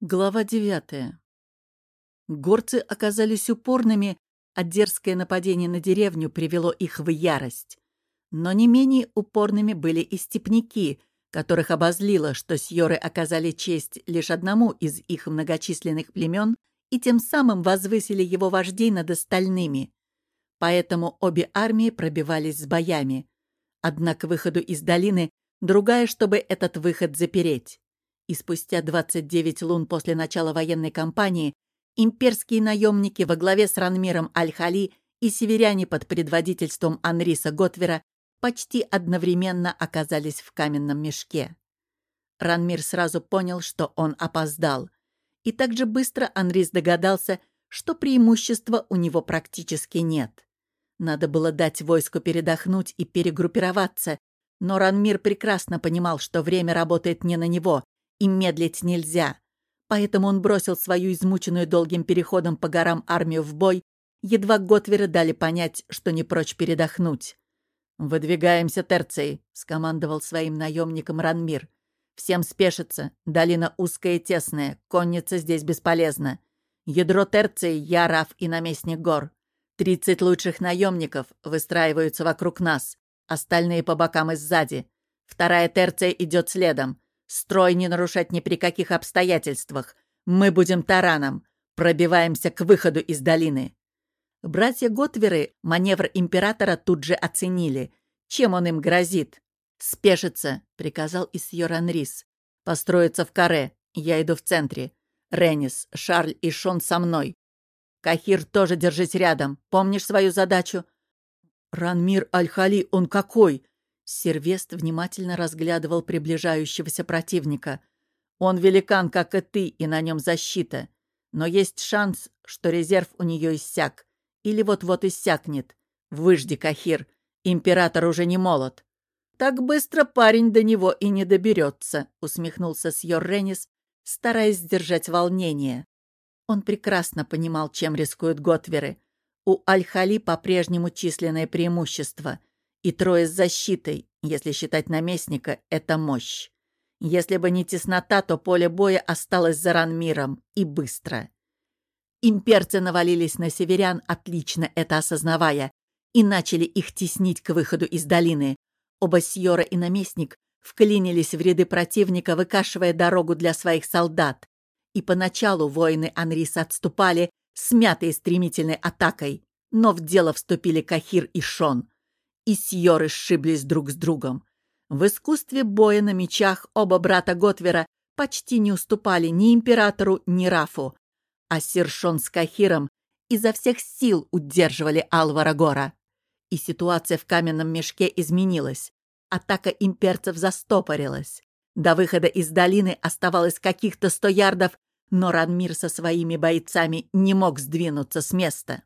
Глава девятая. Горцы оказались упорными, а дерзкое нападение на деревню привело их в ярость. Но не менее упорными были и степняки, которых обозлило, что сьоры оказали честь лишь одному из их многочисленных племен и тем самым возвысили его вождей над остальными. Поэтому обе армии пробивались с боями. Одна к выходу из долины, другая, чтобы этот выход запереть и спустя 29 лун после начала военной кампании имперские наемники во главе с Ранмиром Аль-Хали и северяне под предводительством Анриса Готвера почти одновременно оказались в каменном мешке. Ранмир сразу понял, что он опоздал. И также быстро Анрис догадался, что преимущества у него практически нет. Надо было дать войску передохнуть и перегруппироваться, но Ранмир прекрасно понимал, что время работает не на него, и медлить нельзя. Поэтому он бросил свою измученную долгим переходом по горам армию в бой, едва Готверы дали понять, что не прочь передохнуть. «Выдвигаемся, Терций», — скомандовал своим наемникам Ранмир. «Всем спешиться. Долина узкая и тесная. Конница здесь бесполезна. Ядро Терций — я, Раф и наместник гор. Тридцать лучших наемников выстраиваются вокруг нас, остальные по бокам и сзади. Вторая Терция идет следом. Строй не нарушать ни при каких обстоятельствах. Мы будем тараном. Пробиваемся к выходу из долины. Братья Готверы маневр императора тут же оценили. Чем он им грозит? «Спешиться», — приказал Исьор Анрис. «Построиться в каре. Я иду в центре. Ренис, Шарль и Шон со мной. Кахир, тоже держись рядом. Помнишь свою задачу?» «Ранмир Аль-Хали, он какой?» Сервест внимательно разглядывал приближающегося противника. «Он великан, как и ты, и на нем защита. Но есть шанс, что резерв у нее иссяк. Или вот-вот иссякнет. Выжди, Кахир. Император уже не молод». «Так быстро парень до него и не доберется», — усмехнулся Сьор Реннис, стараясь сдержать волнение. Он прекрасно понимал, чем рискуют Готверы. У Аль-Хали по-прежнему численное преимущество — и трое с защитой, если считать наместника, это мощь. Если бы не теснота, то поле боя осталось за Ранмиром, и быстро. Имперцы навалились на северян, отлично это осознавая, и начали их теснить к выходу из долины. Оба Сьора и наместник вклинились в ряды противника, выкашивая дорогу для своих солдат. И поначалу воины Анриса отступали, смятые стремительной атакой, но в дело вступили Кахир и Шон и сьоры сшиблись друг с другом. В искусстве боя на мечах оба брата Готвера почти не уступали ни императору, ни Рафу, а Сершон с Кахиром изо всех сил удерживали Алвара Гора. И ситуация в каменном мешке изменилась. Атака имперцев застопорилась. До выхода из долины оставалось каких-то сто ярдов, но Ранмир со своими бойцами не мог сдвинуться с места.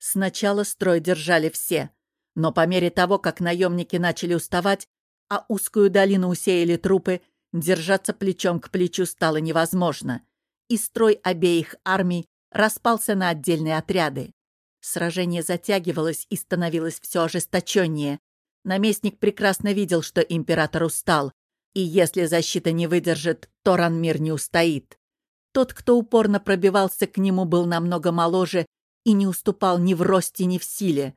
Сначала строй держали все — но по мере того, как наемники начали уставать, а узкую долину усеяли трупы, держаться плечом к плечу стало невозможно, и строй обеих армий распался на отдельные отряды. Сражение затягивалось и становилось все ожесточеннее. Наместник прекрасно видел, что император устал, и если защита не выдержит, то Ранмир не устоит. Тот, кто упорно пробивался к нему, был намного моложе и не уступал ни в росте, ни в силе.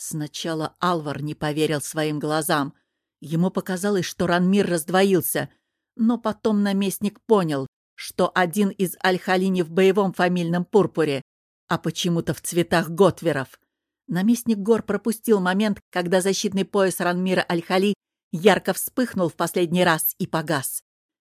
Сначала Алвар не поверил своим глазам. Ему показалось, что Ранмир раздвоился, но потом наместник понял, что один из Аль-Халини в боевом фамильном пурпуре, а почему-то в цветах Готверов. Наместник гор пропустил момент, когда защитный пояс Ранмира Аль-Хали ярко вспыхнул в последний раз и погас.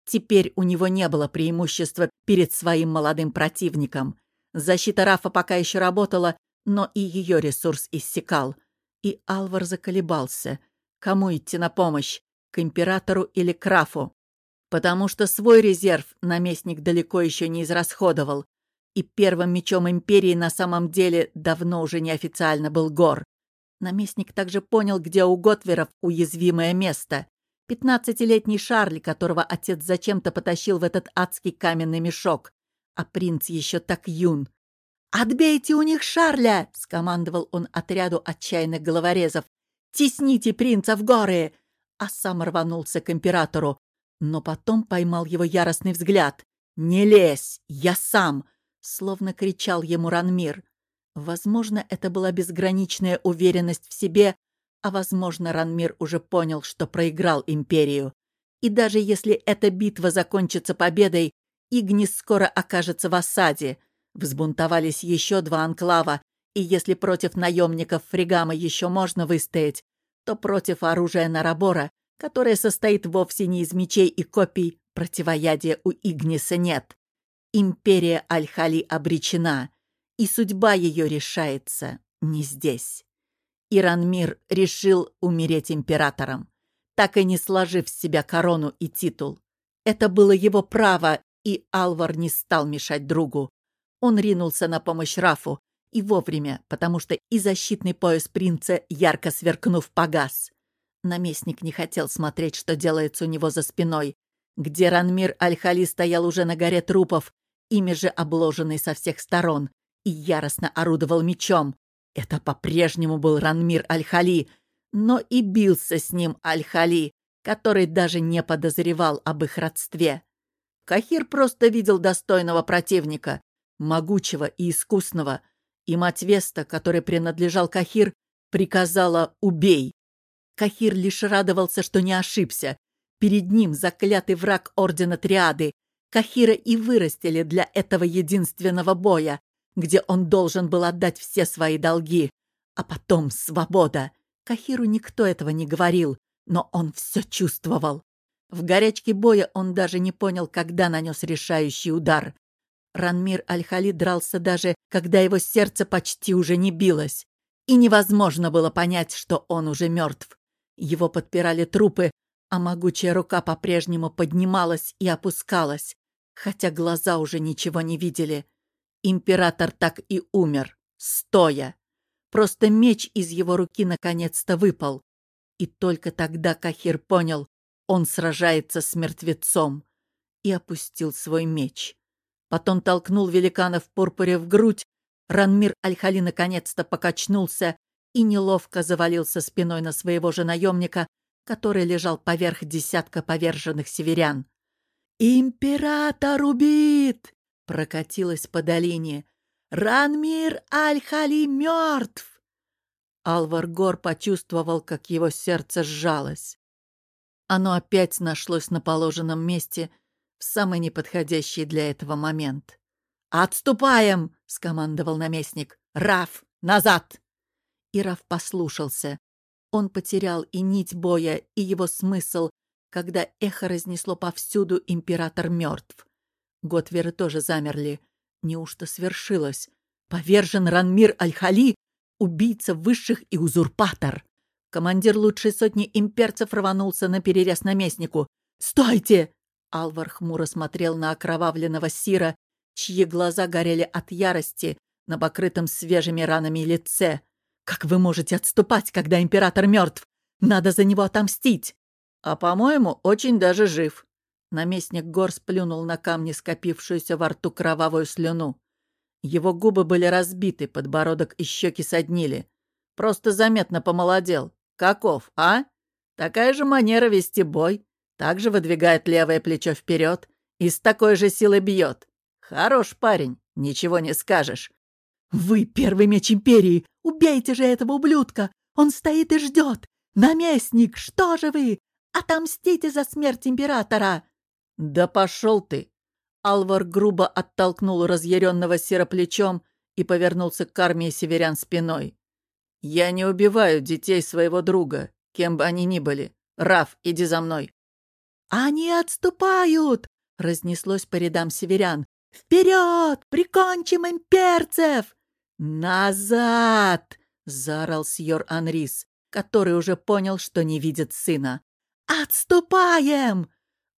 Теперь у него не было преимущества перед своим молодым противником. Защита Рафа пока еще работала, но и ее ресурс иссякал. И Алвар заколебался. Кому идти на помощь? К императору или к Рафу? Потому что свой резерв наместник далеко еще не израсходовал. И первым мечом империи на самом деле давно уже неофициально был Гор. Наместник также понял, где у Готверов уязвимое место. Пятнадцатилетний Шарль, которого отец зачем-то потащил в этот адский каменный мешок. А принц еще так юн. «Отбейте у них Шарля!» — скомандовал он отряду отчаянных головорезов. «Тесните принца в горы!» А сам рванулся к императору, но потом поймал его яростный взгляд. «Не лезь! Я сам!» — словно кричал ему Ранмир. Возможно, это была безграничная уверенность в себе, а, возможно, Ранмир уже понял, что проиграл Империю. И даже если эта битва закончится победой, Игнис скоро окажется в осаде. Взбунтовались еще два анклава, и если против наемников Фригама еще можно выстоять, то против оружия Нарабора, которое состоит вовсе не из мечей и копий, противоядия у Игниса нет. Империя Аль-Хали обречена, и судьба ее решается не здесь. Иранмир решил умереть императором, так и не сложив с себя корону и титул. Это было его право, и Алвар не стал мешать другу. Он ринулся на помощь Рафу, и вовремя, потому что и защитный пояс принца, ярко сверкнув, погас. Наместник не хотел смотреть, что делается у него за спиной, где Ранмир Аль-Хали стоял уже на горе трупов, ими же обложенный со всех сторон, и яростно орудовал мечом. Это по-прежнему был Ранмир Аль-Хали, но и бился с ним Аль-Хали, который даже не подозревал об их родстве. Кахир просто видел достойного противника, могучего и искусного, и мать который принадлежал Кахир, приказала «убей». Кахир лишь радовался, что не ошибся. Перед ним заклятый враг Ордена Триады. Кахира и вырастили для этого единственного боя, где он должен был отдать все свои долги. А потом свобода. Кахиру никто этого не говорил, но он все чувствовал. В горячке боя он даже не понял, когда нанес решающий удар. Ранмир Аль-Хали дрался даже, когда его сердце почти уже не билось. И невозможно было понять, что он уже мертв. Его подпирали трупы, а могучая рука по-прежнему поднималась и опускалась, хотя глаза уже ничего не видели. Император так и умер, стоя. Просто меч из его руки наконец-то выпал. И только тогда Кахир понял, он сражается с мертвецом, и опустил свой меч. Потом толкнул великана в пурпуре в грудь. Ранмир Аль-Хали наконец-то покачнулся и неловко завалился спиной на своего же наемника, который лежал поверх десятка поверженных северян. «Император убит!» — прокатилась по долине. «Ранмир Аль-Хали мертв!» Алвар Гор почувствовал, как его сердце сжалось. Оно опять нашлось на положенном месте в самый неподходящий для этого момент. «Отступаем!» — скомандовал наместник. «Раф, назад!» И Раф послушался. Он потерял и нить боя, и его смысл, когда эхо разнесло повсюду «Император мертв». Готверы тоже замерли. Неужто свершилось? Повержен Ранмир Аль-Хали, убийца высших и узурпатор. Командир лучшей сотни имперцев рванулся на перерез наместнику. «Стойте!» Алвар хмуро смотрел на окровавленного Сира, чьи глаза горели от ярости на покрытом свежими ранами лице. «Как вы можете отступать, когда император мертв? Надо за него отомстить!» «А, по-моему, очень даже жив». Наместник гор сплюнул на камни скопившуюся во рту кровавую слюну. Его губы были разбиты, подбородок и щеки соднили. Просто заметно помолодел. Каков, а? Такая же манера вести бой, также выдвигает левое плечо вперед и с такой же силой бьет. Хорош парень, ничего не скажешь. «Вы первый меч Империи! Убейте же этого ублюдка! Он стоит и ждет! Наместник, что же вы? Отомстите за смерть Императора!» «Да пошел ты!» Алвар грубо оттолкнул разъяренного сероплечом и повернулся к армии северян спиной. «Я не убиваю детей своего друга, кем бы они ни были. Раф, иди за мной. «Они отступают!» — разнеслось по рядам северян. «Вперед! Прикончим имперцев!» «Назад!» — заорал сьор Анрис, который уже понял, что не видит сына. «Отступаем!»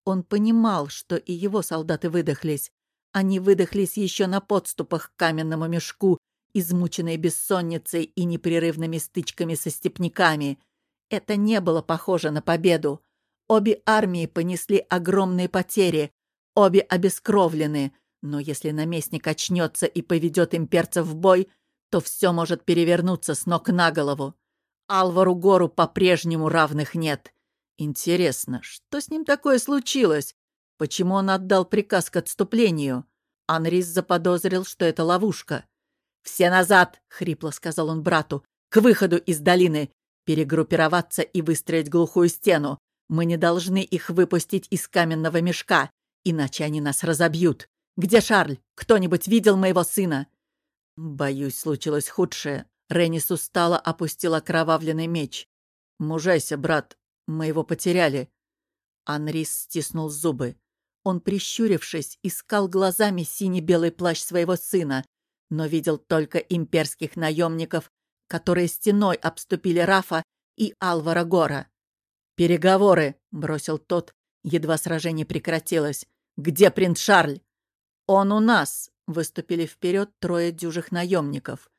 Он понимал, что и его солдаты выдохлись. Они выдохлись еще на подступах к каменному мешку, измученные бессонницей и непрерывными стычками со степняками. Это не было похоже на победу. Обе армии понесли огромные потери, обе обескровлены, но если наместник очнется и поведет имперцев в бой, то все может перевернуться с ног на голову. Алвару Гору по-прежнему равных нет. Интересно, что с ним такое случилось? Почему он отдал приказ к отступлению? Анрис заподозрил, что это ловушка. «Все назад!» — хрипло сказал он брату. «К выходу из долины! Перегруппироваться и выстроить глухую стену. Мы не должны их выпустить из каменного мешка, иначе они нас разобьют. Где Шарль? Кто-нибудь видел моего сына?» Боюсь, случилось худшее. Реннис устало опустил окровавленный меч. «Мужайся, брат, мы его потеряли». Анрис стиснул зубы. Он, прищурившись, искал глазами синий-белый плащ своего сына, но видел только имперских наемников, которые стеной обступили Рафа и Алвара Гора. «Переговоры!» — бросил тот, едва сражение прекратилось. «Где принц Шарль?» «Он у нас!» — выступили вперед трое дюжих наемников.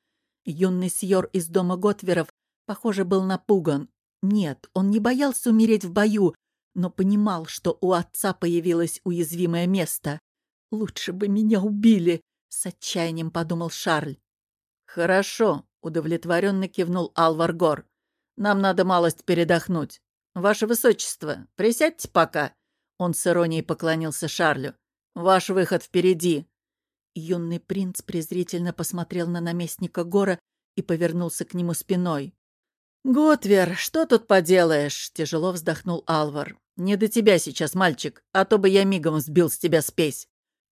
Юный сьор из дома Готверов, похоже, был напуган. Нет, он не боялся умереть в бою, но понимал, что у отца появилось уязвимое место. «Лучше бы меня убили!» — с отчаянием подумал Шарль. «Хорошо», — удовлетворенно кивнул Алвар Гор. «Нам надо малость передохнуть. Ваше Высочество, присядьте пока». Он с иронией поклонился Шарлю. «Ваш выход впереди». Юный принц презрительно посмотрел на наместника Гора и повернулся к нему спиной. «Готвер, что тут поделаешь?» — тяжело вздохнул Алвар. «Не до тебя сейчас, мальчик, а то бы я мигом сбил с тебя спесь».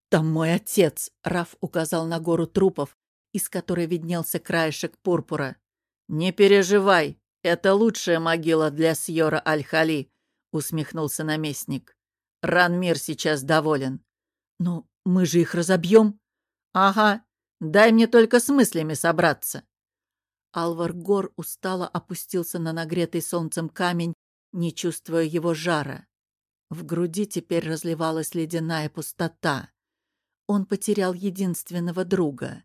«Там мой отец!» — Раф указал на гору трупов, из которой виднелся краешек пурпура. «Не переживай, это лучшая могила для Сьора Аль-Хали», — усмехнулся наместник. «Ранмир сейчас доволен». «Но мы же их разобьем?» «Ага, дай мне только с мыслями собраться». Алвар Гор устало опустился на нагретый солнцем камень не чувствуя его жара. В груди теперь разливалась ледяная пустота. Он потерял единственного друга.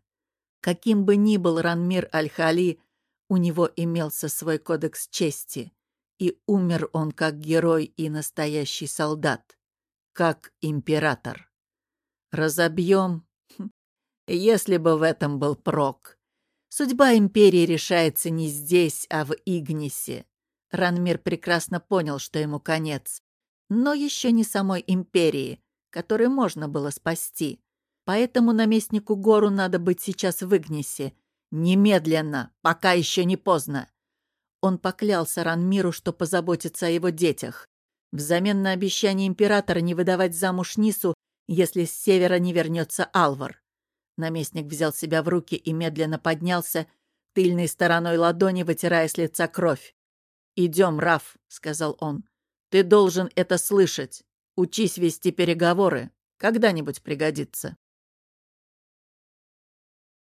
Каким бы ни был Ранмир Аль-Хали, у него имелся свой кодекс чести, и умер он как герой и настоящий солдат, как император. Разобьем, хм, если бы в этом был прок. Судьба империи решается не здесь, а в Игнисе. Ранмир прекрасно понял, что ему конец. Но еще не самой империи, которую можно было спасти. Поэтому наместнику Гору надо быть сейчас в Игнисе. Немедленно, пока еще не поздно. Он поклялся Ранмиру, что позаботится о его детях. Взамен на обещание императора не выдавать замуж Нису, если с севера не вернется Алвар. Наместник взял себя в руки и медленно поднялся, тыльной стороной ладони вытирая с лица кровь. «Идем, Раф», — сказал он. «Ты должен это слышать. Учись вести переговоры. Когда-нибудь пригодится».